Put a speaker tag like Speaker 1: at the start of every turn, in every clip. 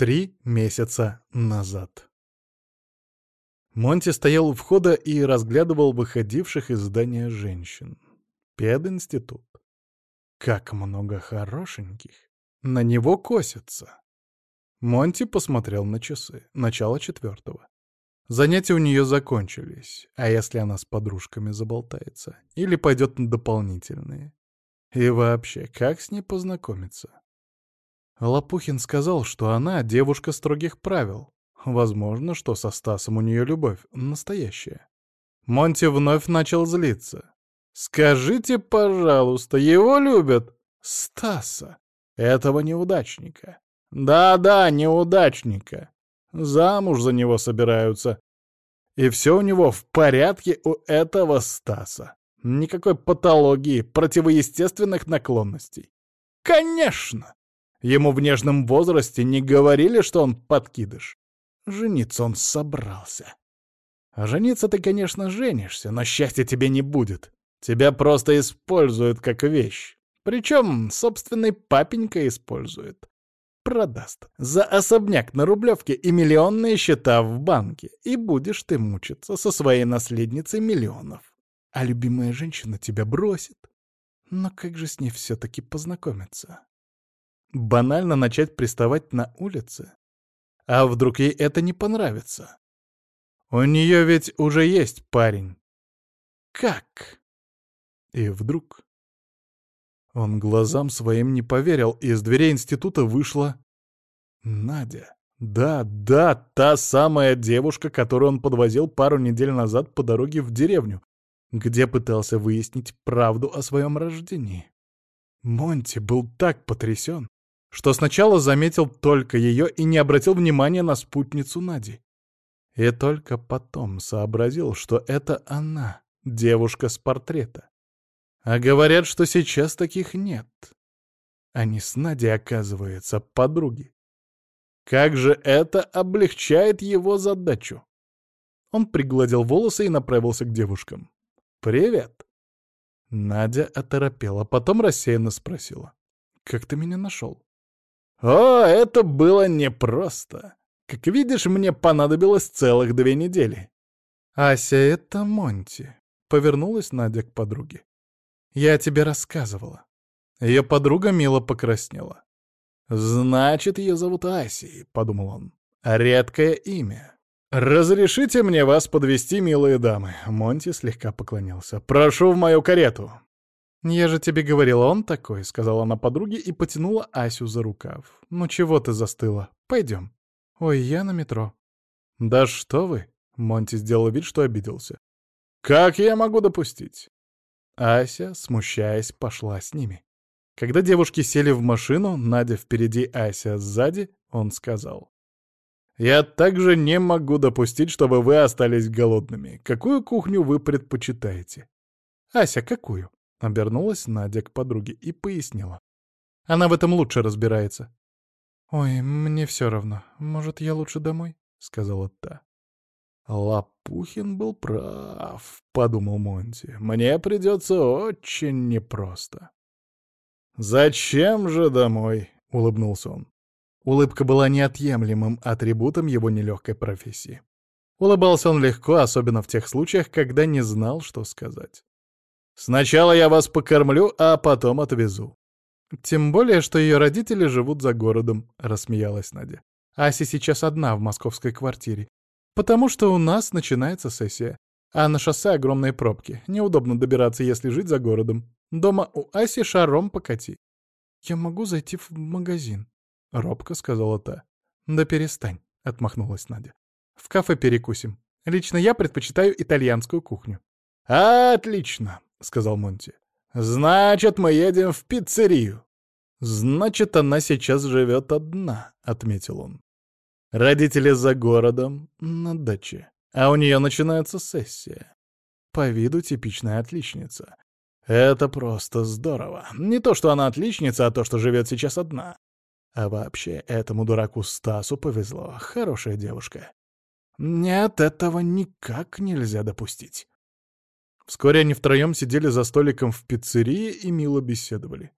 Speaker 1: Три месяца назад. Монти стоял у входа и разглядывал выходивших из здания женщин. Пединститут. Как много хорошеньких. На него косятся. Монти посмотрел на часы. Начало четвертого. Занятия у нее закончились. А если она с подружками заболтается? Или пойдет на дополнительные? И вообще, как с ней познакомиться? Лопухин сказал, что она девушка строгих правил. Возможно, что со Стасом у нее любовь настоящая. Монти вновь начал злиться. «Скажите, пожалуйста, его любят?» «Стаса, этого неудачника». «Да-да, неудачника. Замуж за него собираются. И все у него в порядке у этого Стаса. Никакой патологии, противоестественных наклонностей. Конечно! Ему в нежном возрасте не говорили, что он подкидыш. Жениться он собрался. А жениться ты, конечно, женишься, но счастья тебе не будет. Тебя просто используют как вещь. Причем собственный папенька использует. Продаст. За особняк на Рублевке и миллионные счета в банке. И будешь ты мучиться со своей наследницей миллионов. А любимая женщина тебя бросит. Но как же с ней все-таки познакомиться? Банально начать приставать на улице? А вдруг ей это не понравится? У нее ведь уже есть парень. Как? И вдруг... Он глазам своим не поверил, и из дверей института вышла... Надя. Да, да, та самая девушка, которую он подвозил пару недель назад по дороге в деревню, где пытался выяснить правду о своем рождении. Монти был так потрясен, что сначала заметил только ее и не обратил внимания на спутницу Нади. И только потом сообразил, что это она, девушка с портрета. А говорят, что сейчас таких нет. Они с Надей, оказывается, подруги. Как же это облегчает его задачу? Он пригладил волосы и направился к девушкам. «Привет!» Надя оторопела, потом рассеянно спросила. «Как ты меня нашел?» О, это было непросто. Как видишь, мне понадобилось целых две недели. Ася, это Монти. Повернулась Надя к подруге. Я тебе рассказывала. Ее подруга мило покраснела. «Значит, ее зовут Асей», — подумал он. «Редкое имя». «Разрешите мне вас подвести, милые дамы?» Монти слегка поклонился. «Прошу в мою карету». «Я же тебе говорила, он такой», — сказала она подруге и потянула Асю за рукав. «Ну чего ты застыла? Пойдем». «Ой, я на метро». «Да что вы!» — Монти сделал вид, что обиделся. «Как я могу допустить?» Ася, смущаясь, пошла с ними. Когда девушки сели в машину, Надя впереди, Ася сзади, он сказал. «Я также не могу допустить, чтобы вы остались голодными. Какую кухню вы предпочитаете?» «Ася, какую?» Обернулась Надя к подруге и пояснила. Она в этом лучше разбирается. «Ой, мне все равно. Может, я лучше домой?» — сказала та. «Лопухин был прав», — подумал Монти. «Мне придется очень непросто». «Зачем же домой?» — улыбнулся он. Улыбка была неотъемлемым атрибутом его нелегкой профессии. Улыбался он легко, особенно в тех случаях, когда не знал, что сказать. Сначала я вас покормлю, а потом отвезу». «Тем более, что ее родители живут за городом», — рассмеялась Надя. «Ася сейчас одна в московской квартире. Потому что у нас начинается сессия. А на шоссе огромные пробки. Неудобно добираться, если жить за городом. Дома у Аси шаром покати». «Я могу зайти в магазин», — робко сказала та. «Да перестань», — отмахнулась Надя. «В кафе перекусим. Лично я предпочитаю итальянскую кухню». «Отлично!» — сказал Монти. «Значит, мы едем в пиццерию». «Значит, она сейчас живет одна», — отметил он. «Родители за городом, на даче, а у нее начинается сессия. По виду типичная отличница. Это просто здорово. Не то, что она отличница, а то, что живет сейчас одна. А вообще, этому дураку Стасу повезло. Хорошая девушка. Нет, этого никак нельзя допустить. Вскоре они втроем сидели за столиком в пиццерии и мило беседовали.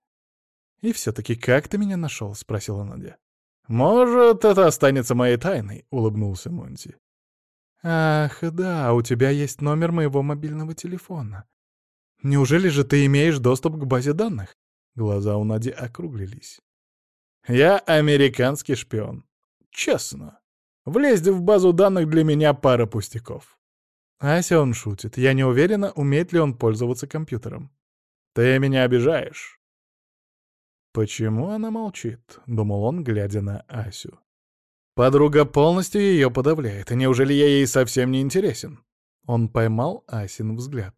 Speaker 1: «И все-таки как ты меня нашел?» — спросила Надя. «Может, это останется моей тайной», — улыбнулся Монти.
Speaker 2: «Ах, да, у тебя есть номер моего мобильного телефона. Неужели же ты имеешь доступ к базе данных?»
Speaker 1: Глаза у Нади округлились. «Я американский шпион. Честно. Влезть в базу данных для меня пара пустяков».
Speaker 2: Ася он шутит. Я не уверена, умеет ли он пользоваться компьютером.
Speaker 1: «Ты меня обижаешь». «Почему она молчит?» — думал он, глядя на Асю. Подруга полностью ее подавляет, неужели я ей совсем не интересен? Он поймал Асин взгляд.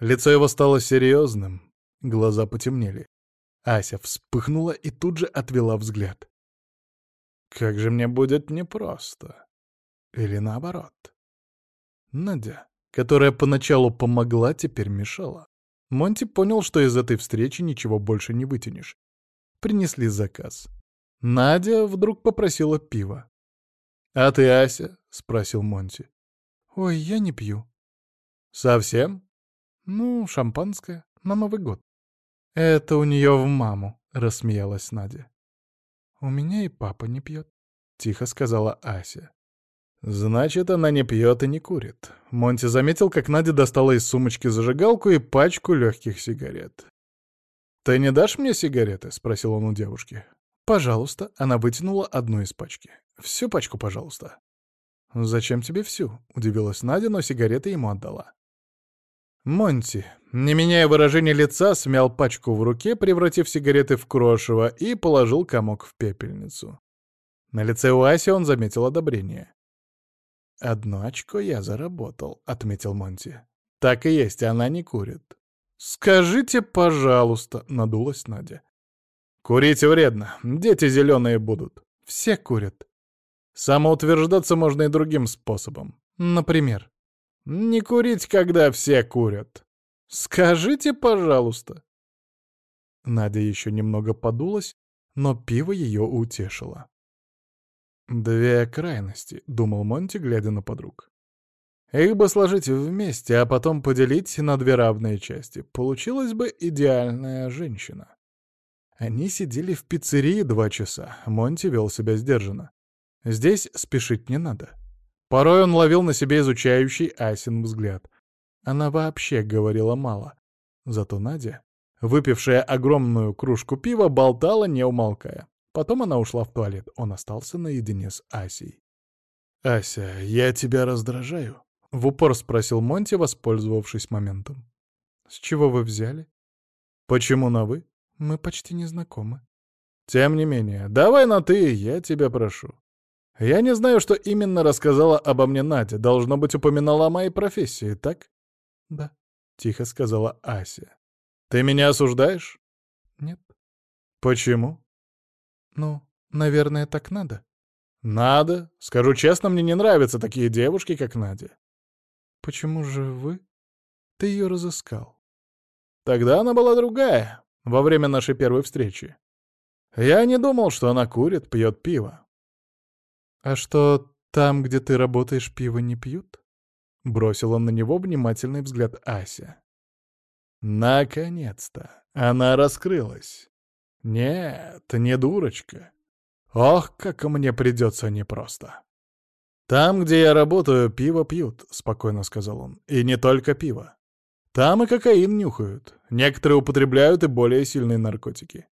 Speaker 1: Лицо его стало серьезным, глаза потемнели. Ася вспыхнула и тут же отвела взгляд. Как же мне будет непросто. Или наоборот. Надя, которая поначалу помогла, теперь мешала. Монти понял, что из этой встречи ничего больше не вытянешь. Принесли заказ. Надя вдруг попросила пива. «А ты, Ася?» — спросил Монти.
Speaker 2: «Ой, я не пью».
Speaker 1: «Совсем?»
Speaker 2: «Ну, шампанское. На Новый год».
Speaker 1: «Это у нее в маму», — рассмеялась Надя.
Speaker 2: «У меня и папа не пьет», — тихо сказала Ася.
Speaker 1: «Значит, она не пьет и не курит». Монти заметил, как Надя достала из сумочки зажигалку и пачку легких сигарет. «Ты не дашь мне сигареты?» — спросил он у девушки.
Speaker 2: «Пожалуйста». Она вытянула одну из пачки.
Speaker 1: «Всю пачку, пожалуйста».
Speaker 2: «Зачем тебе всю?» — удивилась Надя, но сигареты ему отдала.
Speaker 1: Монти, не меняя выражения лица, смял пачку в руке, превратив сигареты в крошево, и положил комок в пепельницу. На лице у Аси он заметил одобрение. «Одно очко я заработал», — отметил Монти. «Так и есть, она не курит». «Скажите, пожалуйста», — надулась Надя. «Курить вредно, дети зеленые будут».
Speaker 2: «Все курят».
Speaker 1: «Самоутверждаться можно и другим способом.
Speaker 2: Например?»
Speaker 1: «Не курить, когда все курят. Скажите, пожалуйста».
Speaker 2: Надя еще немного подулась, но пиво ее утешило.
Speaker 1: «Две крайности», — думал Монти, глядя на подруг. «Их бы сложить вместе, а потом поделить на две равные части. Получилась бы идеальная женщина». Они сидели в пиццерии два часа. Монти вел себя сдержанно. Здесь спешить не надо. Порой он ловил на себе изучающий Асин взгляд. Она вообще говорила мало. Зато Надя, выпившая огромную кружку пива, болтала, не умолкая. Потом она ушла в туалет. Он остался наедине с Асей. «Ася, я тебя раздражаю?» — в упор спросил Монти, воспользовавшись моментом.
Speaker 2: «С чего вы взяли?»
Speaker 1: «Почему на «вы»?»
Speaker 2: Мы почти не знакомы.
Speaker 1: Тем не менее, давай на «ты», я тебя прошу. Я не знаю, что именно рассказала обо мне Надя. Должно быть, упоминала о моей профессии, так?
Speaker 2: Да, —
Speaker 1: тихо сказала Ася. Ты меня осуждаешь?
Speaker 2: Нет.
Speaker 1: Почему?
Speaker 2: Ну, наверное, так надо.
Speaker 1: Надо. Скажу честно, мне не нравятся такие девушки, как Надя.
Speaker 2: Почему же вы? Ты ее разыскал.
Speaker 1: Тогда она была другая во время нашей первой встречи. Я не думал, что она курит, пьет пиво.
Speaker 2: «А что, там, где ты работаешь, пиво не пьют?» Бросила на него внимательный взгляд Ася.
Speaker 1: Наконец-то! Она раскрылась. Нет, не дурочка. Ох, как мне придется непросто. «Там, где я работаю, пиво пьют», — спокойно сказал он. «И не только пиво. Там и кокаин нюхают. Некоторые употребляют и более сильные наркотики.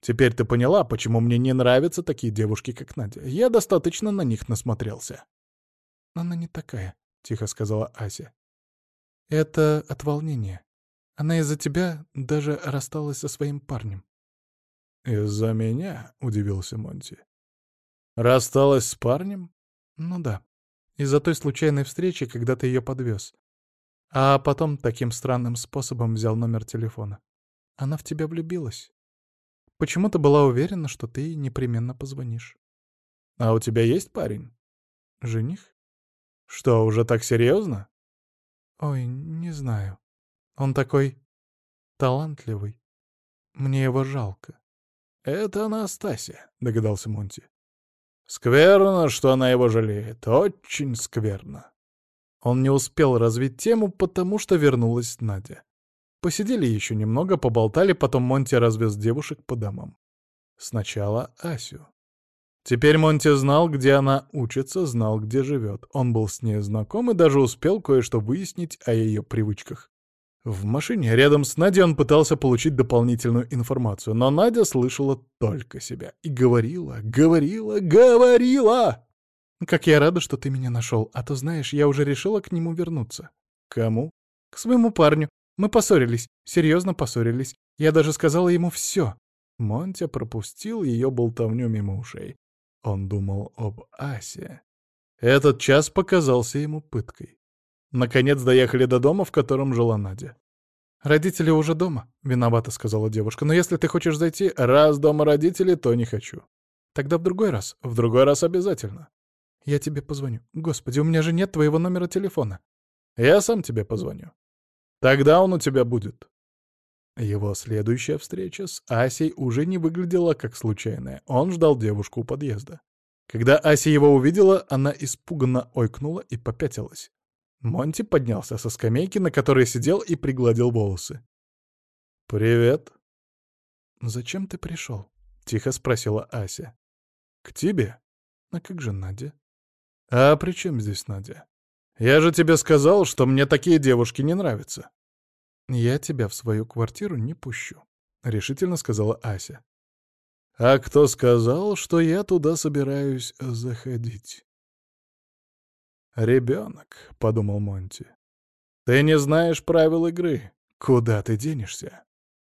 Speaker 1: Теперь ты поняла, почему мне не нравятся такие девушки, как Надя. Я достаточно на них насмотрелся.
Speaker 2: Она не такая, — тихо сказала Ася. Это от волнения. Она из-за тебя даже рассталась со своим парнем.
Speaker 1: «Из-за меня?» — удивился Монти. «Рассталась с парнем?»
Speaker 2: «Ну да. Из-за той случайной встречи, когда ты ее подвез. А потом таким странным способом взял номер телефона. Она в тебя влюбилась. Почему-то была уверена, что ты непременно позвонишь.
Speaker 1: А у тебя есть парень?
Speaker 2: Жених?
Speaker 1: Что, уже так серьезно?
Speaker 2: Ой, не знаю. Он такой талантливый. Мне его жалко.
Speaker 1: Это Анастасия, догадался Монти. Скверно, что она его жалеет. Очень скверно. Он не успел развить тему, потому что вернулась Надя. Посидели еще немного, поболтали, потом Монти развез девушек по домам. Сначала Асю. Теперь Монти знал, где она учится, знал, где живет. Он был с ней знаком и даже успел кое-что выяснить о ее привычках. В машине рядом с Надей он пытался получить дополнительную информацию, но Надя слышала только себя и говорила, говорила, говорила.
Speaker 2: «Как я рада, что ты меня нашел, а то, знаешь, я уже решила к нему вернуться».
Speaker 1: «Кому?»
Speaker 2: «К своему парню. Мы поссорились, серьезно поссорились. Я даже сказала ему все».
Speaker 1: Монтя пропустил ее болтовню мимо ушей. Он думал об Асе. Этот час показался ему пыткой. Наконец доехали до дома, в котором жила Надя.
Speaker 2: «Родители уже дома», — виновата сказала девушка. «Но если ты хочешь зайти,
Speaker 1: раз дома родители, то не хочу».
Speaker 2: «Тогда в другой раз».
Speaker 1: «В другой раз обязательно».
Speaker 2: «Я тебе позвоню. Господи, у меня же нет твоего номера телефона».
Speaker 1: «Я сам тебе позвоню». «Тогда он у тебя будет». Его следующая встреча с Асей уже не выглядела как случайная. Он ждал девушку у подъезда. Когда Ася его увидела, она испуганно ойкнула и попятилась. Монти поднялся со скамейки, на которой сидел, и пригладил волосы. «Привет».
Speaker 2: «Зачем ты пришел?»
Speaker 1: — тихо спросила Ася.
Speaker 2: «К тебе? А как же Надя?»
Speaker 1: «А при чем здесь Надя? Я же тебе сказал, что мне такие девушки не нравятся».
Speaker 2: «Я тебя в свою квартиру не пущу», — решительно сказала Ася.
Speaker 1: «А кто сказал, что я туда собираюсь заходить?» «Ребенок», — подумал Монти. «Ты не знаешь правил игры. Куда ты денешься?»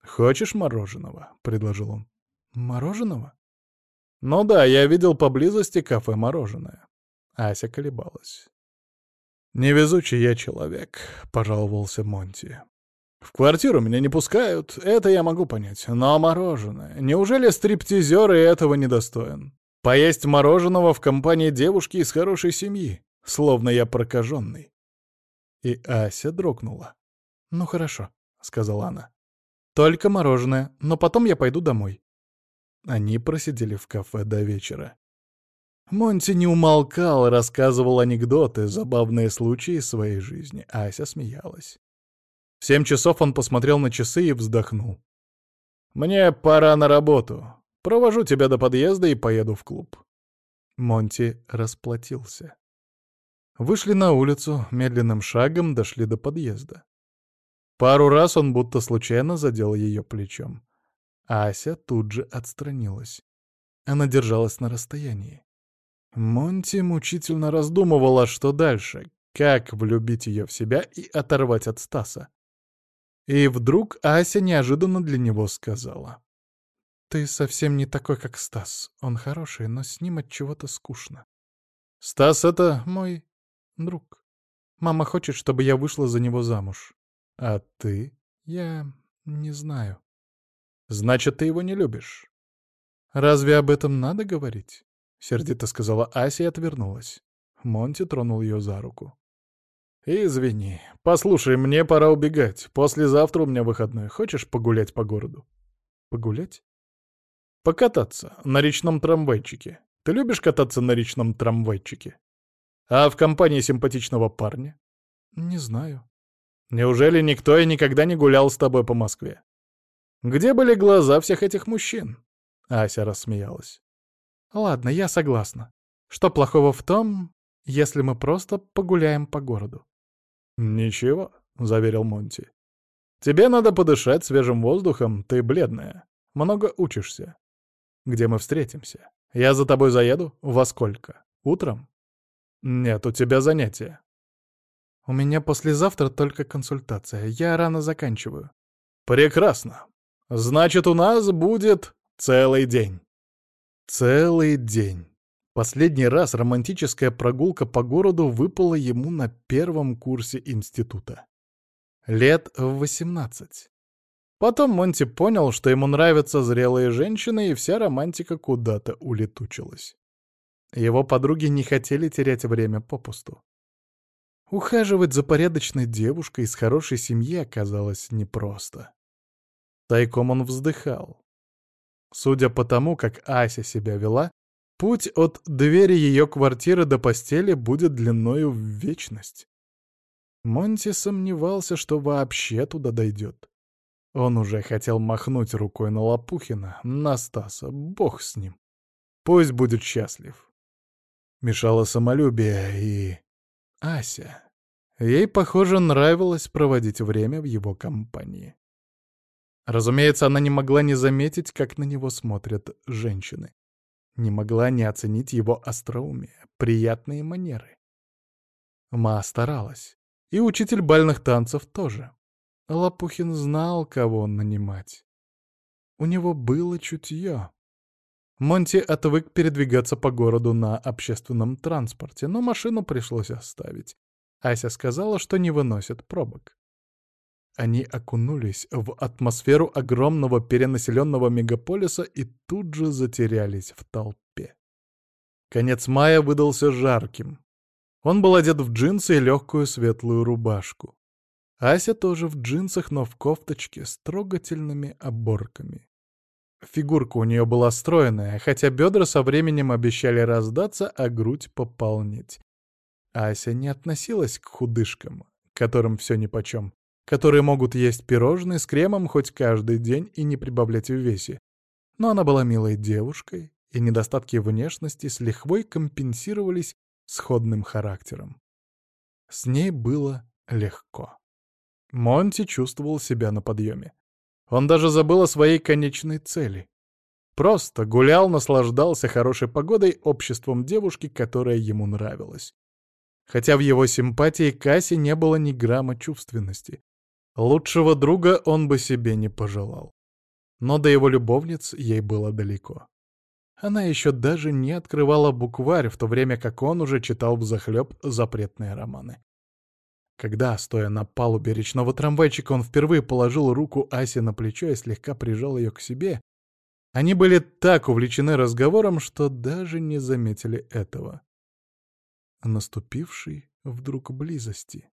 Speaker 1: «Хочешь мороженого?» — предложил он.
Speaker 2: «Мороженого?»
Speaker 1: «Ну да, я видел поблизости кафе «Мороженое». Ася колебалась. «Невезучий я человек», — пожаловался Монти. «В квартиру меня не пускают, это я могу понять. Но мороженое... Неужели стриптизер и этого недостоин? Поесть мороженого в компании девушки из хорошей семьи? Словно я прокаженный. И Ася дрогнула.
Speaker 2: «Ну хорошо», — сказала она. «Только мороженое, но потом я пойду домой».
Speaker 1: Они просидели в кафе до вечера. Монти не умолкал, рассказывал анекдоты, забавные случаи своей жизни. Ася смеялась. В семь часов он посмотрел на часы и вздохнул. «Мне пора на работу. Провожу тебя до подъезда и поеду в клуб». Монти расплатился. Вышли на улицу, медленным шагом дошли до подъезда. Пару раз он будто случайно задел ее плечом. Ася тут же отстранилась. Она держалась на расстоянии. Монти мучительно раздумывала, что дальше, как влюбить ее в себя и оторвать от Стаса. И вдруг Ася неожиданно для него сказала.
Speaker 2: «Ты совсем не такой, как Стас. Он хороший, но с ним от чего-то скучно».
Speaker 1: «Стас — это мой
Speaker 2: друг. Мама хочет, чтобы я вышла за него замуж.
Speaker 1: А ты?
Speaker 2: Я не знаю.
Speaker 1: Значит, ты его не любишь.
Speaker 2: Разве об этом надо говорить?
Speaker 1: Сердито сказала Ася и отвернулась. Монти тронул ее за руку. «Извини. Послушай, мне пора убегать. Послезавтра у меня выходной. Хочешь погулять по городу?»
Speaker 2: «Погулять?»
Speaker 1: «Покататься. На речном трамвайчике. Ты любишь кататься на речном трамвайчике?» А в компании симпатичного парня?
Speaker 2: Не знаю.
Speaker 1: Неужели никто и никогда не гулял с тобой по Москве? Где были глаза всех этих мужчин? Ася рассмеялась.
Speaker 2: Ладно, я согласна. Что плохого в том, если мы просто погуляем по городу?
Speaker 1: Ничего, заверил Монти. Тебе надо подышать свежим воздухом, ты бледная. Много учишься. Где мы встретимся? Я за тобой заеду? Во сколько? Утром? «Нет, у тебя занятия».
Speaker 2: «У меня послезавтра только консультация. Я рано заканчиваю».
Speaker 1: «Прекрасно. Значит, у нас будет целый день». Целый день. Последний раз романтическая прогулка по городу выпала ему на первом курсе института. Лет в восемнадцать. Потом Монти понял, что ему нравятся зрелые женщины, и вся романтика куда-то улетучилась. Его подруги не хотели терять время попусту. Ухаживать за порядочной девушкой из хорошей семьи оказалось непросто. Тайком он вздыхал. Судя по тому, как Ася себя вела, путь от двери ее квартиры до постели будет длиною в вечность. Монти сомневался, что вообще туда дойдет. Он уже хотел махнуть рукой на Лопухина, на Стаса, бог с ним. Пусть будет счастлив. Мешало самолюбие и... Ася. Ей, похоже, нравилось проводить время в его компании. Разумеется, она не могла не заметить, как на него смотрят женщины. Не могла не оценить его остроумие, приятные манеры. Ма старалась. И учитель бальных танцев тоже. Лопухин знал, кого нанимать. У него было чутье. Монти отвык передвигаться по городу на общественном транспорте, но машину пришлось оставить. Ася сказала, что не выносит пробок. Они окунулись в атмосферу огромного перенаселенного мегаполиса и тут же затерялись в толпе. Конец мая выдался жарким. Он был одет в джинсы и легкую светлую рубашку. Ася тоже в джинсах, но в кофточке с трогательными оборками. Фигурка у нее была стройная, хотя бедра со временем обещали раздаться, а грудь пополнить. Ася не относилась к худышкам, которым все нипочем, которые могут есть пирожные с кремом хоть каждый день и не прибавлять в весе. Но она была милой девушкой, и недостатки внешности с лихвой компенсировались сходным характером. С ней было легко. Монти чувствовал себя на подъеме. Он даже забыл о своей конечной цели. Просто гулял, наслаждался хорошей погодой, обществом девушки, которая ему нравилась. Хотя в его симпатии Кассе не было ни грамма чувственности. Лучшего друга он бы себе не пожелал. Но до его любовниц ей было далеко. Она еще даже не открывала букварь, в то время как он уже читал взахлеб запретные романы. Когда, стоя на палубе речного трамвайчика, он впервые положил руку Асе на плечо и слегка прижал ее к себе, они были так увлечены разговором, что даже не заметили этого. Наступившей вдруг близости.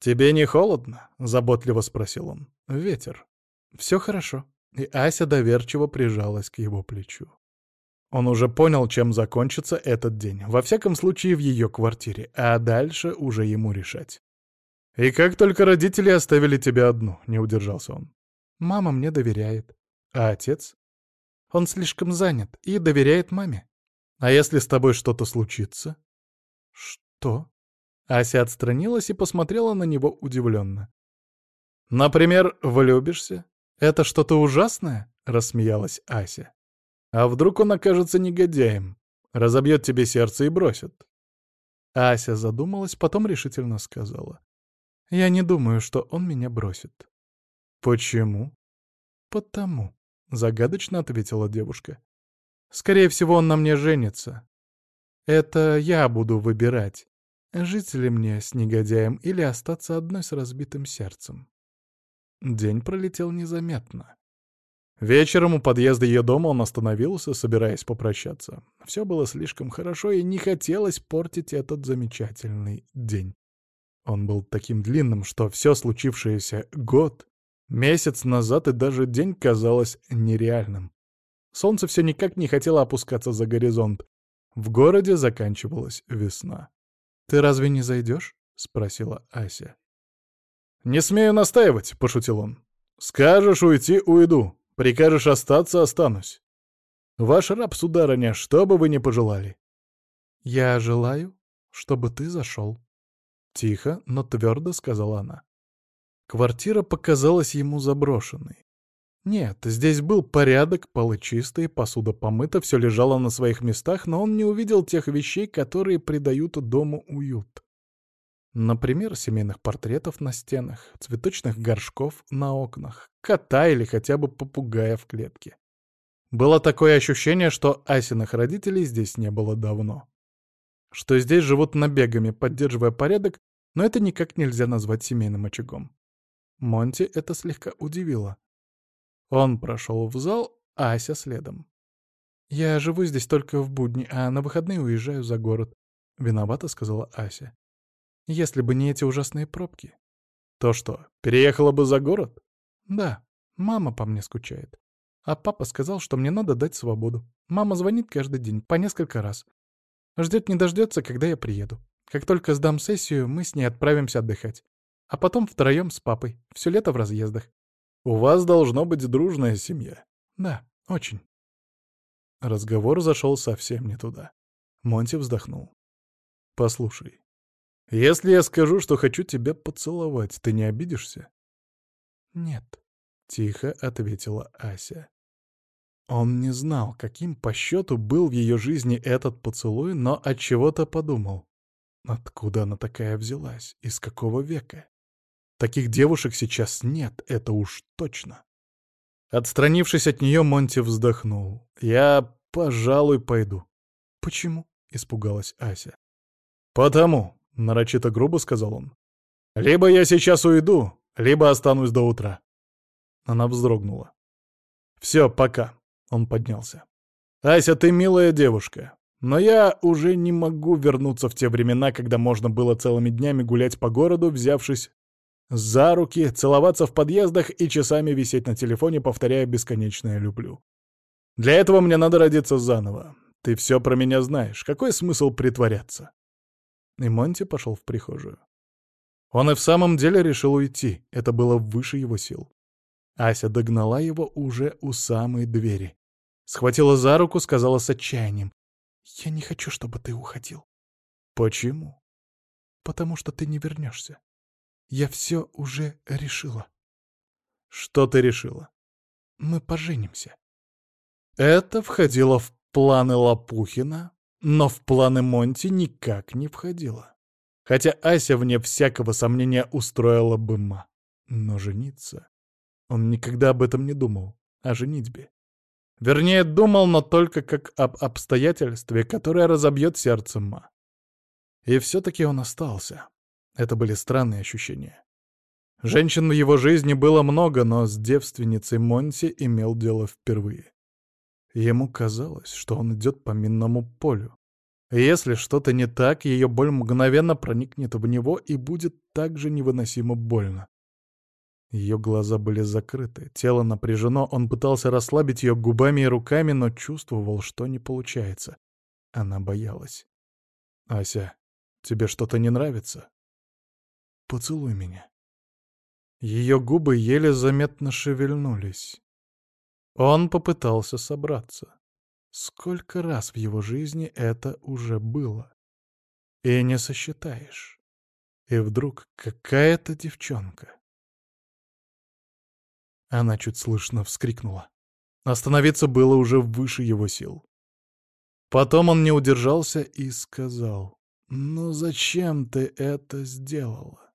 Speaker 1: «Тебе не холодно?» — заботливо спросил он. «Ветер». «Все хорошо». И Ася доверчиво прижалась к его плечу. Он уже понял, чем закончится этот день. Во всяком случае, в ее квартире. А дальше уже ему решать. «И как только родители оставили тебя одну», — не удержался он. «Мама мне доверяет. А отец?» «Он слишком занят и доверяет маме. А если с тобой что-то случится?» «Что?» Ася отстранилась и посмотрела на него удивленно. «Например, влюбишься? Это что-то ужасное?» — рассмеялась Ася. А вдруг он окажется негодяем, разобьет тебе сердце и бросит? Ася задумалась, потом решительно сказала. Я не думаю, что он меня бросит. Почему? Потому, загадочно ответила девушка. Скорее всего, он на мне женится. Это я буду выбирать, жить ли мне с негодяем или остаться одной с разбитым сердцем. День пролетел незаметно. Вечером у подъезда ее дома он остановился, собираясь попрощаться. Все было слишком хорошо, и не хотелось портить этот замечательный день. Он был таким длинным, что все случившееся год, месяц назад и даже день казалось нереальным. Солнце все никак не хотело опускаться за горизонт. В городе заканчивалась весна. «Ты разве не зайдешь?» — спросила Ася. «Не смею настаивать», — пошутил он. «Скажешь уйти — уйду. Прикажешь остаться — останусь. Ваш раб, сударыня, что бы вы ни пожелали. Я желаю, чтобы ты зашел. Тихо, но твердо сказала она. Квартира показалась ему заброшенной. Нет, здесь был порядок, полы чистые, посуда помыта, все лежало на своих местах, но он не увидел тех вещей, которые придают дому уют. Например, семейных портретов на стенах, цветочных горшков на окнах, кота или хотя бы попугая в клетке. Было такое ощущение, что Асиных родителей здесь не было давно. Что здесь живут набегами, поддерживая порядок, но это никак нельзя назвать семейным очагом. Монти это слегка удивило. Он прошел в зал, а Ася следом. «Я живу здесь только в будни, а на выходные уезжаю за город», — виновата сказала Ася. Если бы не эти ужасные пробки. То что, переехала бы за город? Да, мама по мне скучает. А папа сказал, что мне надо дать свободу. Мама звонит каждый день, по несколько раз. Ждет не дождется, когда я приеду. Как только сдам сессию, мы с ней отправимся отдыхать. А потом втроем с папой, все лето в разъездах. У вас должно быть дружная семья. Да, очень. Разговор зашел совсем не туда. Монти вздохнул. «Послушай, если я скажу, что хочу тебя поцеловать, ты не обидишься?»
Speaker 2: «Нет», —
Speaker 1: тихо ответила Ася. Он не знал, каким по счету был в ее жизни этот поцелуй, но от чего-то подумал. Откуда она такая взялась? Из какого века? Таких девушек сейчас нет, это уж точно. Отстранившись от нее, Монти вздохнул. «Я, пожалуй, пойду».
Speaker 2: «Почему?» — испугалась Ася.
Speaker 1: «Потому», — нарочито грубо сказал он. «Либо я сейчас уйду, либо останусь до утра». Она вздрогнула. «Все, пока», — он поднялся. «Ася, ты милая девушка, но я уже не могу вернуться в те времена, когда можно было целыми днями гулять по городу, взявшись за руки, целоваться в подъездах и часами висеть на телефоне, повторяя бесконечное «люблю». Для этого мне надо родиться заново. Ты все про меня знаешь. Какой смысл притворяться? И Монти пошел в прихожую. Он и в самом деле решил уйти. Это было выше его сил. Ася догнала его уже у самой двери. Схватила за руку, сказала с отчаянием. «Я не хочу, чтобы ты уходил». «Почему?» «Потому что ты не вернешься. Я все уже решила. Что ты решила? Мы поженимся. Это входило в планы Лопухина, но в планы Монти никак не входило. Хотя Ася, вне всякого сомнения, устроила бы ма. Но жениться... Он никогда об этом не думал, о женитьбе. Вернее, думал, но только как об обстоятельстве, которое разобьет сердце ма. И все-таки он остался. Это были странные ощущения. Женщин в его жизни было много, но с девственницей Монти имел дело впервые. Ему казалось, что он идет по минному полю. если что-то не так, ее боль мгновенно проникнет в него и будет так же невыносимо больно. Ее глаза были закрыты, тело напряжено, он пытался расслабить ее губами и руками, но чувствовал, что не получается. Она боялась. «Ася, тебе что-то не нравится?» Поцелуй меня». Ее губы еле заметно шевельнулись. Он попытался собраться. Сколько раз в его жизни это уже было? И не сосчитаешь. И вдруг какая-то девчонка. Она чуть слышно вскрикнула. Остановиться было уже выше его сил. Потом он не удержался и сказал, «Ну зачем ты это сделала?»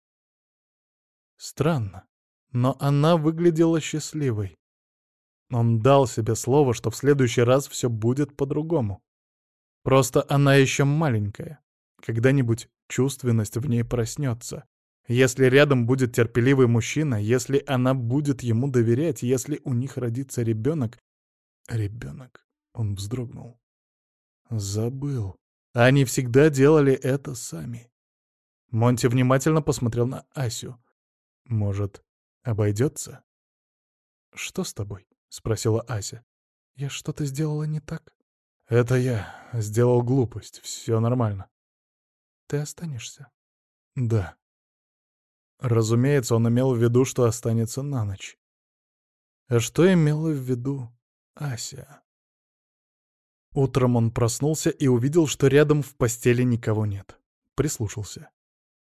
Speaker 1: Странно, но она выглядела счастливой. Он дал себе слово, что в следующий раз все будет по-другому. Просто она еще маленькая. Когда-нибудь чувственность в ней проснется. Если рядом будет терпеливый мужчина, если она будет ему доверять, если у них родится ребенок... Ребенок. Он вздрогнул. Забыл. Они всегда делали это сами. Монти внимательно посмотрел на Асю. Может, обойдется? «Что с тобой?» — спросила Ася. «Я что-то сделала не так?» «Это я. Сделал глупость. Все нормально». «Ты останешься?» «Да». Разумеется, он имел в виду, что останется на ночь. А что имела в виду Ася? Утром он проснулся и увидел, что рядом в постели никого нет. Прислушался.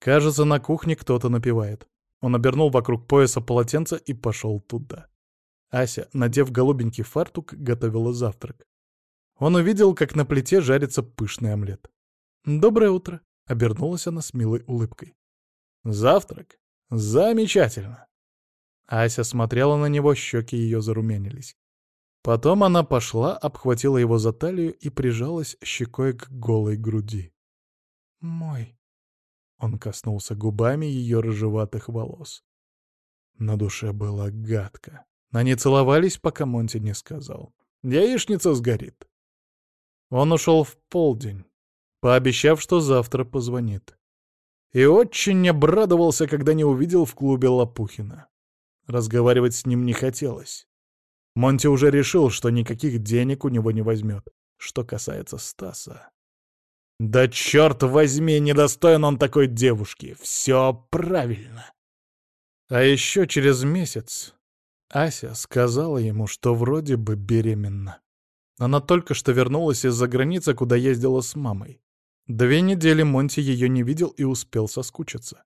Speaker 1: Кажется, на кухне кто-то напевает. Он обернул вокруг пояса полотенце и пошел туда. Ася, надев голубенький фартук, готовила завтрак. Он увидел, как на плите жарится пышный омлет. «Доброе утро», — обернулась она с милой улыбкой. «Завтрак? Замечательно!» Ася смотрела на него, щеки ее зарумянились. Потом она пошла, обхватила его за талию и прижалась щекой к голой груди. «Мой», он коснулся губами ее рыжеватых волос. На душе было гадко. Они целовались, пока Монти не сказал. «Яичница сгорит». Он ушел в полдень, пообещав, что завтра позвонит. И очень обрадовался, когда не увидел в клубе Лопухина. Разговаривать с ним не хотелось. Монти уже решил, что никаких денег у него не возьмет. Что касается Стаса... Да черт возьми, недостоин он такой девушки. Все правильно. А еще через месяц Ася сказала ему, что вроде бы беременна. Она только что вернулась из-за границы, куда ездила с мамой. Две недели Монти ее не видел и успел соскучиться.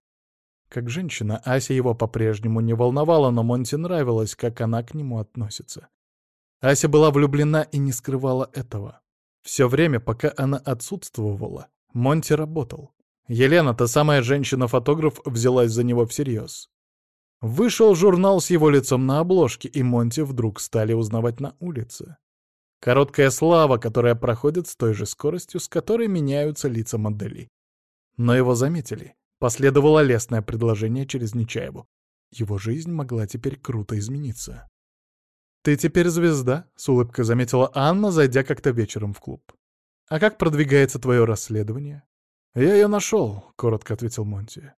Speaker 1: Как женщина, Ася его по-прежнему не волновала, но Монти нравилось, как она к нему относится. Ася была влюблена и не скрывала этого. Все время, пока она отсутствовала, Монти работал. Елена, та самая женщина-фотограф, взялась за него всерьез. Вышел журнал с его лицом на обложке, и Монти вдруг стали узнавать на улице. Короткая слава, которая проходит с той же скоростью, с которой меняются лица моделей. Но его заметили. Последовало лестное предложение через Нечаеву. Его жизнь могла теперь круто измениться. «Ты теперь звезда», — с улыбкой заметила Анна, зайдя как-то вечером в клуб. «А как продвигается твое расследование?» «Я ее нашел», — коротко ответил Монти.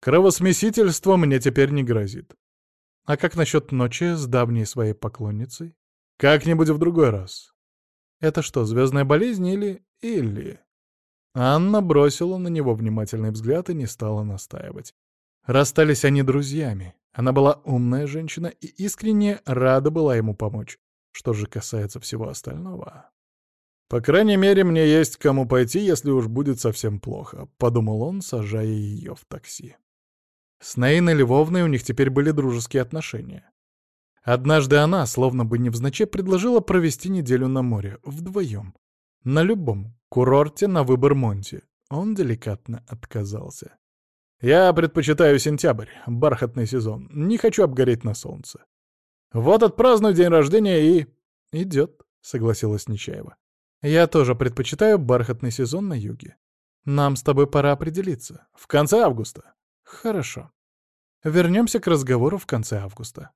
Speaker 1: «Кровосмесительство мне теперь не грозит. А как насчет ночи с давней своей поклонницей? Как-нибудь в другой раз. Это что, звездная болезнь или... или...» Анна бросила на него внимательный взгляд и не стала настаивать. Расстались они друзьями. Она была умная женщина и искренне рада была ему помочь. Что же касается всего остального... «По крайней мере, мне есть кому пойти, если уж будет совсем плохо», — подумал он, сажая ее в такси. С Наиной Львовной у них теперь были дружеские отношения. Однажды она, словно бы невзначай, предложила провести неделю на море, вдвоем. На любом курорте на выбор Монти. Он деликатно отказался. «Я предпочитаю сентябрь, бархатный сезон. Не хочу обгореть на солнце. Вот отпраздную день рождения и...» «Идет», — согласилась Нечаева. «Я тоже предпочитаю бархатный сезон на юге. Нам с тобой пора определиться. В конце августа». «Хорошо. Вернемся к разговору в конце августа».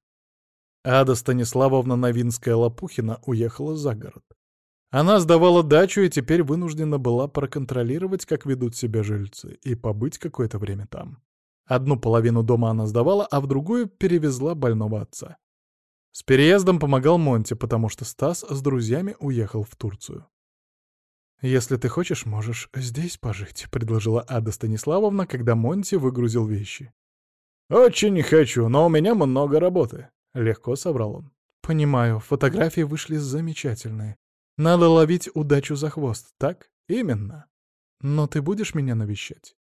Speaker 1: Ада Станиславовна Новинская-Лопухина уехала за город. Она сдавала дачу и теперь вынуждена была проконтролировать, как ведут себя жильцы, и побыть какое-то время там. Одну половину дома она сдавала, а в другую перевезла больного отца. С переездом помогал Монти, потому что Стас с друзьями уехал в Турцию. «Если ты хочешь, можешь здесь пожить», — предложила Ада Станиславовна, когда Монти выгрузил вещи. «Очень хочу, но у меня много работы», — легко соврал он. «Понимаю, фотографии вышли замечательные. Надо ловить удачу за хвост, так? Именно. Но ты будешь меня навещать?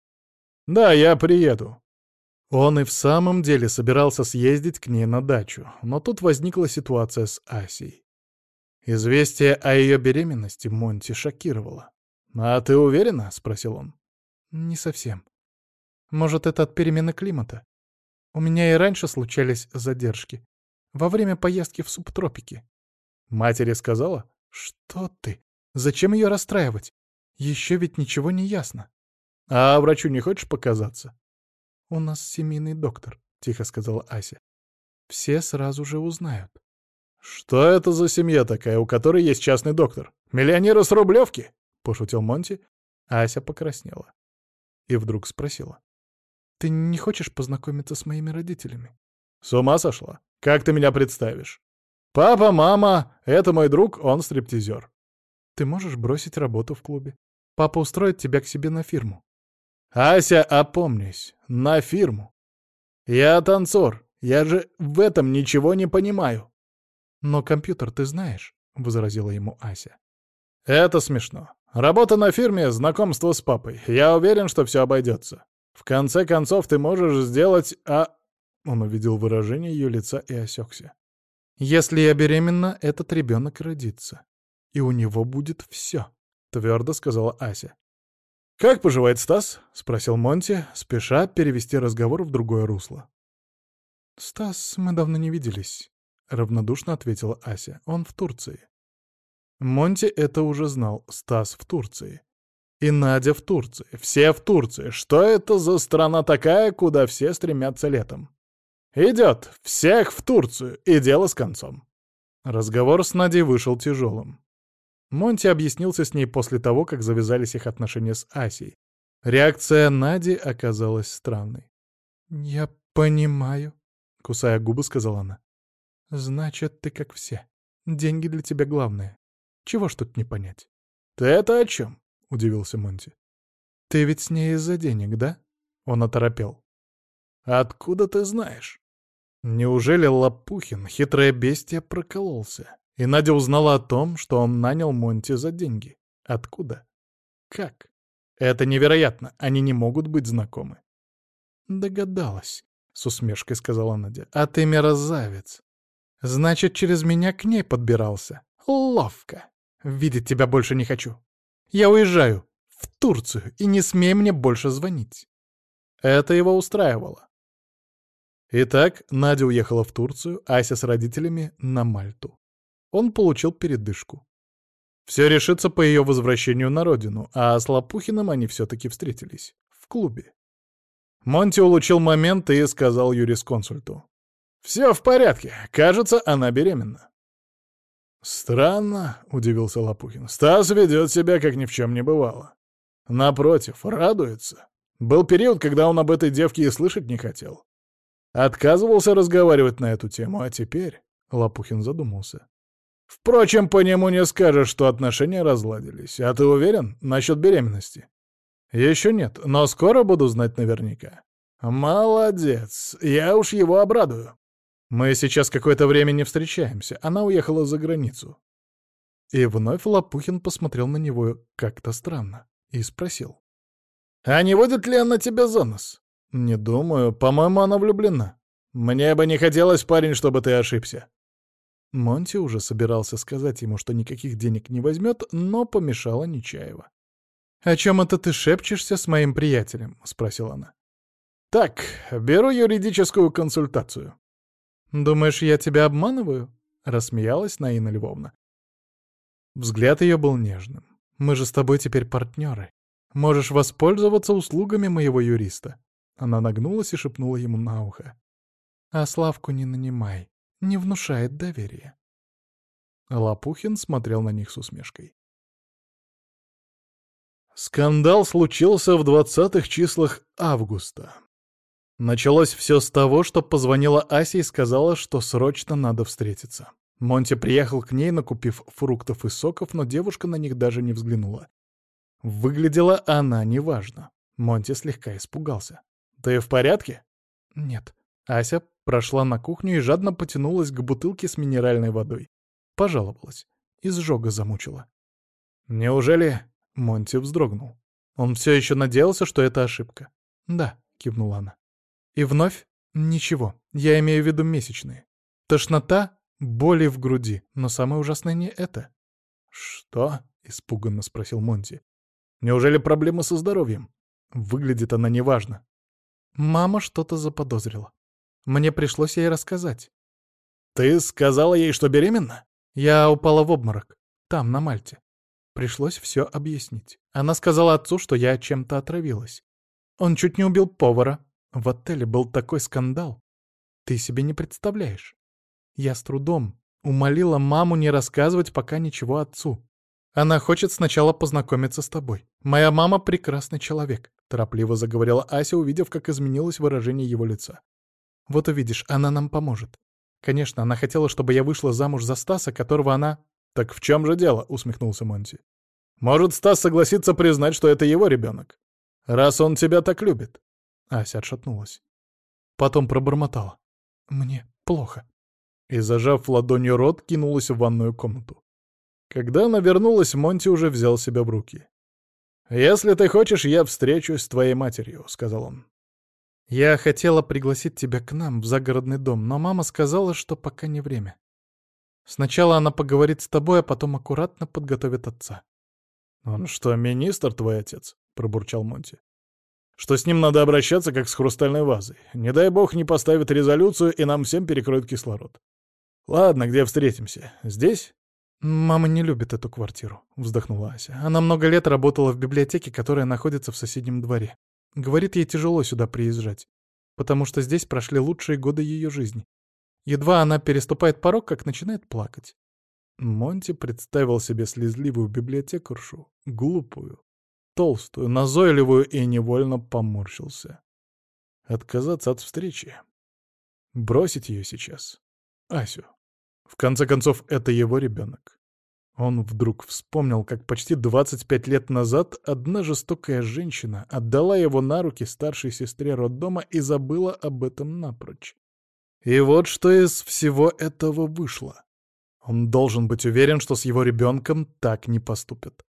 Speaker 1: Да, я приеду. Он и в самом деле собирался съездить к ней на дачу, но тут возникла ситуация с Асей. Известие о ее беременности Монти шокировало. «А ты уверена?» — спросил он. «Не совсем. Может, это от перемены климата? У меня и раньше случались задержки. Во время поездки в субтропики». Матери сказала? «Что ты? Зачем ее расстраивать? Еще ведь ничего не ясно». «А врачу не хочешь показаться?» «У нас семейный доктор», — тихо сказала Ася. «Все сразу же узнают». «Что это за семья такая, у которой есть частный доктор? Миллионеры с Рублевки?» — пошутил Монти. Ася покраснела. И вдруг спросила. «Ты не хочешь познакомиться с моими родителями?» «С ума сошла? Как ты меня представишь?» «Папа, мама, это мой друг, он стриптизер». «Ты можешь бросить работу в клубе. Папа устроит тебя к себе на фирму». «Ася, опомнись, на фирму. Я танцор, я же в этом ничего не понимаю». «Но компьютер ты знаешь», — возразила ему Ася. «Это смешно. Работа на фирме, знакомство с папой. Я уверен, что все обойдется. В конце концов, ты можешь сделать... А...» Он увидел выражение ее лица и осекся. Если я беременна, этот ребенок родится. И у него будет все, — твердо сказала Ася. «Как поживает Стас?» — спросил Монти, спеша перевести разговор в другое русло. «Стас, мы давно не виделись», — равнодушно ответила Ася. «Он в Турции». Монти это уже знал. Стас в Турции. И Надя в Турции. Все в Турции. Что это за страна такая, куда все стремятся летом? «Идет! Всех в Турцию! И дело с концом!» Разговор с Надей вышел тяжелым. Монти объяснился с ней после того, как завязались их отношения с Асей. Реакция Нади оказалась странной. «Я понимаю», — кусая губы, сказала она. «Значит, ты как все. Деньги для тебя главное. Чего ж тут не понять?» «Ты это о чем?» — удивился Монти. «Ты ведь с ней из-за денег, да?» Он оторопел. «Откуда ты знаешь?» Неужели Лопухин, хитрое бестие, прокололся? И Надя узнала о том, что он нанял Монти за деньги. Откуда? Как? Это невероятно, они не могут быть знакомы.
Speaker 2: Догадалась, с усмешкой сказала Надя. А ты мерзавец. Значит, через меня к ней подбирался. Ловко. Видеть тебя больше не хочу. Я уезжаю в Турцию, и не смей мне больше звонить.
Speaker 1: Это его устраивало. Итак, Надя уехала в Турцию, Ася с родителями на Мальту. Он получил передышку. Все решится по ее возвращению на родину, а с Лопухиным они все-таки встретились. В клубе. Монти улучил момент и сказал юрисконсульту. «Все в порядке. Кажется, она беременна». «Странно», — удивился Лопухин. «Стас ведет себя, как ни в чем не бывало. Напротив, радуется. Был период, когда он об этой девке и слышать не хотел. Отказывался разговаривать на эту тему, а теперь...» — Лопухин задумался. «Впрочем, по нему не скажешь, что отношения разладились. А ты уверен насчет беременности?» «Еще нет, но скоро буду знать наверняка». «Молодец, я уж его обрадую». Мы сейчас какое-то время не встречаемся, она уехала за границу. И вновь Лопухин посмотрел на него как-то странно и спросил. «А не водит ли она тебя за нос?» «Не думаю. По-моему, она влюблена. Мне бы не хотелось, парень, чтобы ты ошибся». Монти уже собирался сказать ему, что никаких денег не возьмет, но помешала Нечаева.
Speaker 2: «О чем это ты шепчешься с моим приятелем?» — спросила она.
Speaker 1: «Так, беру юридическую консультацию».
Speaker 2: «Думаешь, я тебя обманываю?» — рассмеялась Наина Львовна. Взгляд ее был нежным. «Мы же с тобой теперь партнеры. Можешь воспользоваться услугами моего юриста». Она нагнулась и шепнула ему на ухо. «А Славку не нанимай. Не внушает доверия». Лопухин смотрел на них с усмешкой.
Speaker 1: Скандал случился в двадцатых числах августа. Началось все с того, что позвонила Ася и сказала, что срочно надо встретиться. Монти приехал к ней, накупив фруктов и соков, но девушка на них даже не взглянула. Выглядела она неважно. Монти слегка испугался. «Ты в порядке?»
Speaker 2: «Нет». Ася прошла на кухню и жадно потянулась к бутылке с минеральной водой. Пожаловалась. Изжога замучила.
Speaker 1: «Неужели...» — Монти вздрогнул. Он все еще надеялся, что это ошибка.
Speaker 2: «Да», — кивнула она. И вновь ничего, я имею в виду месячные. Тошнота, боли в груди, но самое ужасное не это.
Speaker 1: «Что?» — испуганно спросил Монти. «Неужели проблемы со здоровьем? Выглядит она неважно».
Speaker 2: Мама что-то заподозрила. Мне пришлось ей рассказать.
Speaker 1: «Ты сказала ей, что беременна?»
Speaker 2: Я упала в обморок. Там, на Мальте. Пришлось все объяснить. Она сказала отцу, что я чем-то отравилась. Он чуть не убил повара, в отеле был такой скандал. Ты себе не представляешь. Я с трудом умолила маму не рассказывать пока ничего отцу. Она хочет сначала познакомиться с тобой. Моя мама прекрасный человек, торопливо заговорила Ася, увидев, как изменилось выражение его лица. Вот увидишь, она нам поможет. Конечно, она хотела, чтобы я вышла замуж за Стаса, которого она...
Speaker 1: Так в чем же дело? усмехнулся Монти. Может, Стас согласится признать, что это его ребенок, раз он тебя так любит.
Speaker 2: Ася отшатнулась. Потом пробормотала. «Мне плохо».
Speaker 1: И, зажав ладонью рот, кинулась в ванную комнату. Когда она вернулась, Монти уже взял себя в руки. «Если ты хочешь, я встречусь с твоей матерью», — сказал он.
Speaker 2: «Я хотела пригласить тебя к нам в загородный дом, но мама сказала, что пока не время. Сначала она поговорит с тобой, а потом аккуратно подготовит отца».
Speaker 1: «Он что, министр твой отец?» — пробурчал Монти что с ним надо обращаться как с хрустальной вазой. Не дай бог не поставит резолюцию, и нам всем перекроют кислород. Ладно, где встретимся? Здесь?
Speaker 2: «Мама не любит эту квартиру», — вздохнула Ася. «Она много лет работала в библиотеке, которая находится в соседнем дворе. Говорит, ей тяжело сюда приезжать, потому что здесь прошли лучшие годы ее жизни. Едва она переступает порог, как начинает плакать».
Speaker 1: Монти представил себе слезливую библиотекаршу, глупую, толстую, назойливую и невольно поморщился. Отказаться от встречи. Бросить ее сейчас. Асю. В конце концов, это его ребенок. Он вдруг вспомнил, как почти 25 лет назад одна жестокая женщина отдала его на руки старшей сестре роддома и забыла об этом напрочь. И вот что из всего этого вышло. Он должен быть уверен, что с его ребенком так не поступят.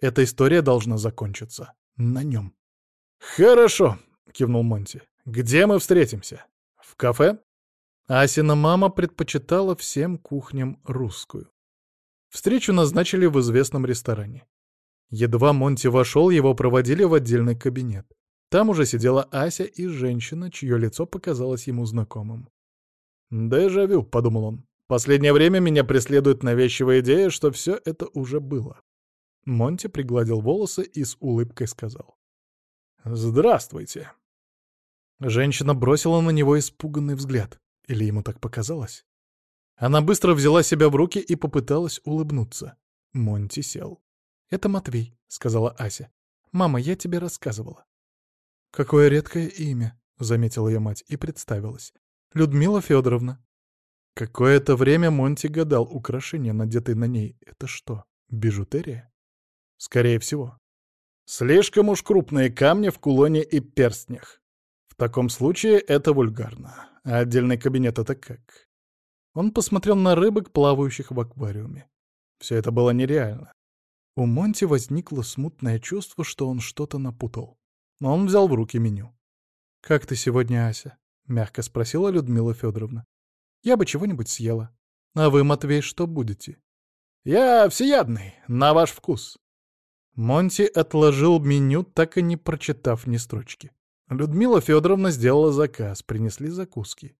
Speaker 1: Эта история должна закончиться на нем. «Хорошо», — кивнул Монти. «Где мы встретимся? В кафе?» Асина мама предпочитала всем кухням русскую. Встречу назначили в известном ресторане. Едва Монти вошел, его проводили в отдельный кабинет. Там уже сидела Ася и женщина, чье лицо показалось ему знакомым. «Дежавю», — подумал он. «Последнее время меня преследует навязчивая идея, что все это уже было». Монти пригладил волосы и с улыбкой сказал. «Здравствуйте». Женщина бросила на него испуганный взгляд. Или ему так показалось? Она быстро взяла себя в руки и попыталась улыбнуться. Монти сел. «Это Матвей», — сказала Ася. «Мама, я тебе рассказывала». «Какое редкое имя», — заметила ее мать и представилась. «Людмила Федоровна». Какое-то время Монти гадал, украшение, надетое на ней, это что, бижутерия? Скорее всего. Слишком уж крупные камни в кулоне и перстнях. В таком случае это вульгарно. А отдельный кабинет — это как? Он посмотрел на рыбок, плавающих в аквариуме. Все это было нереально. У Монти возникло смутное чувство, что он что-то напутал. Но он взял в руки меню. «Как ты сегодня, Ася?» — мягко спросила Людмила Федоровна. «Я бы чего-нибудь съела. А вы, Матвей, что будете?» «Я всеядный, на ваш вкус». Монти отложил меню, так и не прочитав ни строчки. Людмила Федоровна сделала заказ, принесли закуски.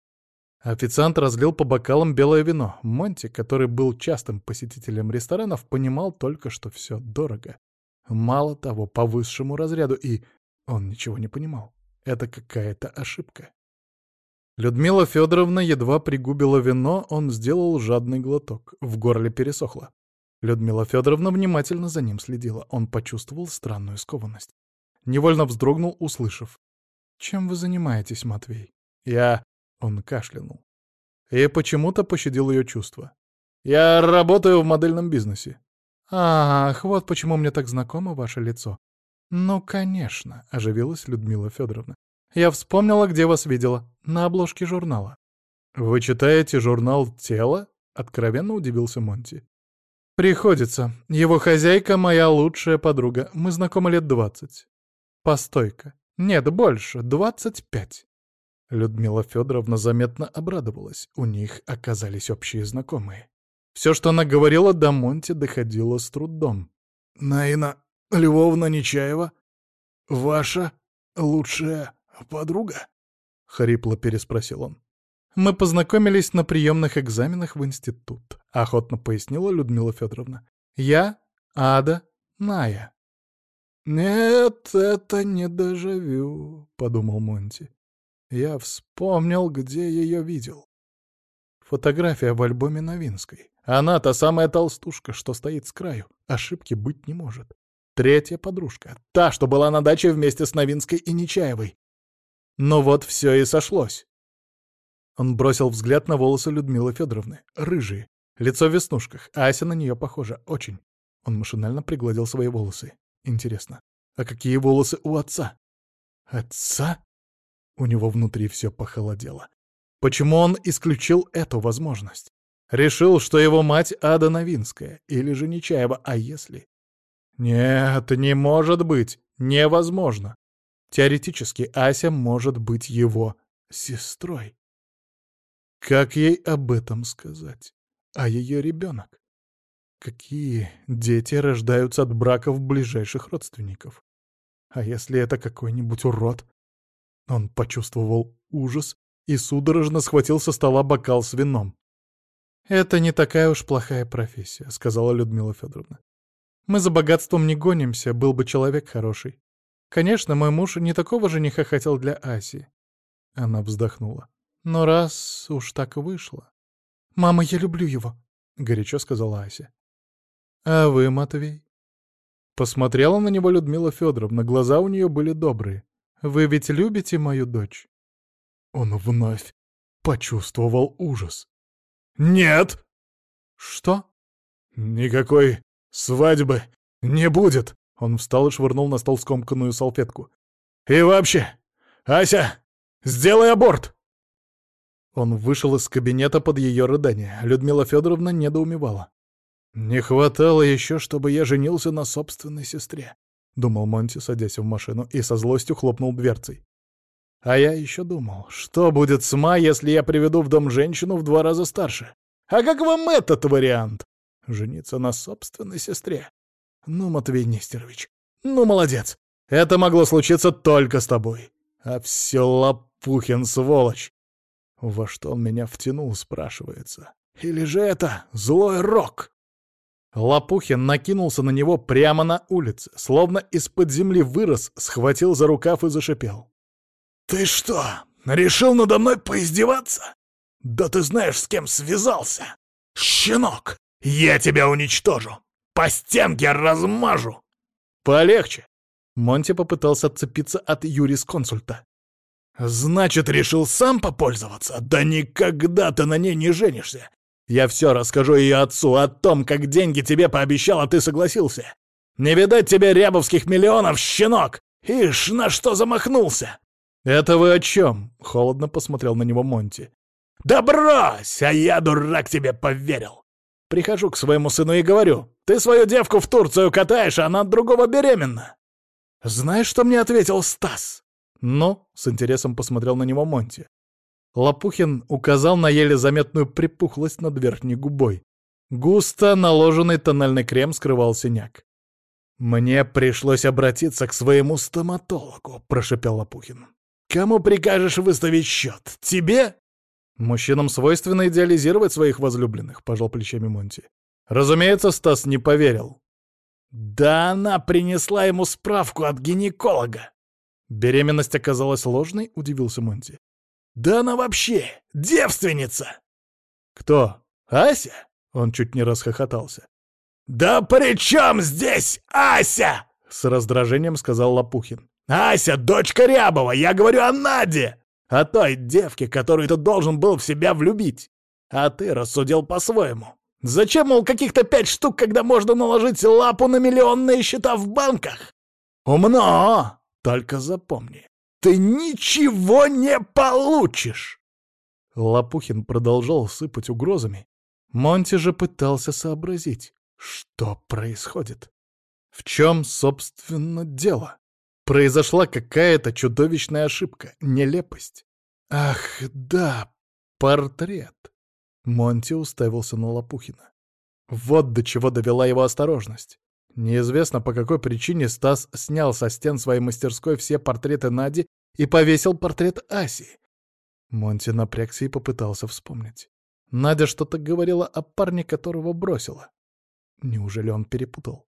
Speaker 1: Официант разлил по бокалам белое вино. Монти, который был частым посетителем ресторанов, понимал только, что все дорого. Мало того, по высшему разряду, и он ничего не понимал. Это какая-то ошибка. Людмила Федоровна едва пригубила вино, он сделал жадный глоток. В горле пересохло. Людмила Федоровна внимательно за ним следила. Он почувствовал странную скованность. Невольно вздрогнул, услышав. «Чем вы занимаетесь, Матвей?» «Я...» — он кашлянул. И почему-то пощадил ее чувства. «Я работаю в модельном бизнесе». «Ах, вот почему мне так знакомо ваше лицо». «Ну, конечно», — оживилась Людмила Федоровна. «Я вспомнила, где вас видела. На обложке журнала». «Вы читаете журнал «Тело»?» — откровенно удивился Монти. «Приходится. Его хозяйка — моя лучшая подруга. Мы знакомы лет двадцать». «Постой-ка. Нет, больше, двадцать пять. Людмила Федоровна заметно обрадовалась. У них оказались общие знакомые. Все, что она говорила, до Монти доходило с трудом. «Наина Львовна Нечаева? Ваша лучшая подруга?» — хрипло переспросил он. «Мы познакомились на приемных экзаменах в институт», — охотно пояснила Людмила Федоровна. «Я, Ада, Ная». «Нет, это не дежавю», — подумал Монти. «Я вспомнил, где ее видел». Фотография в альбоме Новинской. Она та самая толстушка, что стоит с краю. Ошибки быть не может. Третья подружка. Та, что была на даче вместе с Новинской и Нечаевой. Но вот все и сошлось. Он бросил взгляд на волосы Людмилы Федоровны. Рыжие. Лицо в веснушках. Ася на нее похожа. Очень. Он машинально пригладил свои волосы. Интересно, а какие волосы у отца? Отца? У него внутри все похолодело. Почему он исключил эту возможность? Решил, что его мать Ада Новинская или же Нечаева, а если? Нет, не может быть, невозможно. Теоретически Ася может быть его сестрой. Как ей об этом сказать? А ее ребенок? Какие дети рождаются от браков ближайших родственников? А если это какой-нибудь урод? Он почувствовал ужас и судорожно схватил со стола бокал с вином. «Это не такая уж плохая профессия», — сказала Людмила Федоровна. «Мы за богатством не гонимся, был бы человек хороший. Конечно, мой муж не такого жениха хотел для Аси». Она вздохнула. «Но раз уж так вышло...» «Мама, я люблю его», — горячо сказала Ася. «А вы, Матвей?» Посмотрела на него Людмила Федоровна, глаза у нее были добрые. «Вы ведь любите мою дочь?» Он вновь почувствовал ужас. «Нет!» «Что?» «Никакой свадьбы не будет!» Он встал и швырнул на стол скомканную салфетку. «И вообще, Ася, сделай аборт!» Он вышел из кабинета под ее рыдание. Людмила Федоровна недоумевала. «Не хватало еще, чтобы я женился на собственной сестре», — думал Монти, садясь в машину, и со злостью хлопнул дверцей. «А я еще думал, что будет с Ма, если я приведу в дом женщину в два раза старше? А как вам этот вариант? Жениться на собственной сестре? Ну, Матвей Нестерович, ну, молодец. Это могло случиться только с тобой. А все Лопухин, сволочь. Во что он меня втянул, спрашивается. Или же это злой рок? Лопухин накинулся на него прямо на улице, словно из-под земли вырос, схватил за рукав и зашипел. «Ты что, решил надо мной поиздеваться? Да ты знаешь, с кем связался! Щенок! Я тебя уничтожу! По стенке размажу!» «Полегче!» Монти попытался отцепиться от юрисконсульта. «Значит, решил сам попользоваться? Да никогда ты на ней не женишься! Я все расскажу ее отцу о том, как деньги тебе пообещал, а ты согласился. Не видать тебе рябовских миллионов, щенок! Ишь, на что замахнулся!» «Это вы о чем?» — холодно посмотрел на него Монти. «Да брось! А я, дурак, тебе поверил! Прихожу к своему сыну и говорю, ты свою девку в Турцию катаешь, а она от другого беременна. Знаешь, что мне ответил Стас? Ну, с интересом посмотрел на него Монти. Лопухин указал на еле заметную припухлость над верхней губой. Густо наложенный тональный крем скрывал синяк. «Мне пришлось обратиться к своему стоматологу», — прошепел Лопухин. «Кому прикажешь выставить счет? Тебе?» «Мужчинам свойственно идеализировать своих возлюбленных», — пожал плечами Монти. Разумеется, Стас не поверил. Да она принесла ему справку от гинеколога. Беременность оказалась ложной, удивился Монти. Да она вообще девственница. Кто? Ася? Он чуть не расхохотался. «Да при чем здесь Ася?» — с раздражением сказал Лопухин. «Ася — дочка Рябова, я говорю о Наде, о той девке, которую ты должен был в себя влюбить. А ты рассудил по-своему. Зачем, мол, каких-то пять штук, когда можно наложить лапу на миллионные счета в банках? Умно! Только запомни, ты ничего не получишь!» Лопухин продолжал сыпать угрозами. Монти же пытался сообразить, что происходит. В чем, собственно, дело? Произошла какая-то чудовищная ошибка, нелепость. Ах, да, портрет. Монти уставился на Лопухина. Вот до чего довела его осторожность. Неизвестно, по какой причине Стас снял со стен своей мастерской все портреты Нади и повесил портрет Аси. Монти напрягся и попытался вспомнить. Надя что-то говорила о парне, которого бросила. Неужели он перепутал?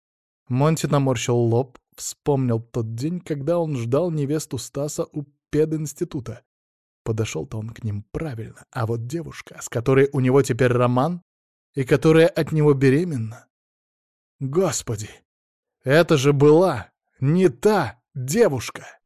Speaker 1: Монти наморщил лоб, вспомнил тот день, когда он ждал невесту Стаса у пединститута. Подошел-то он к ним правильно, а вот девушка, с которой у него теперь роман, и которая от него беременна... Господи! Это же была не та девушка!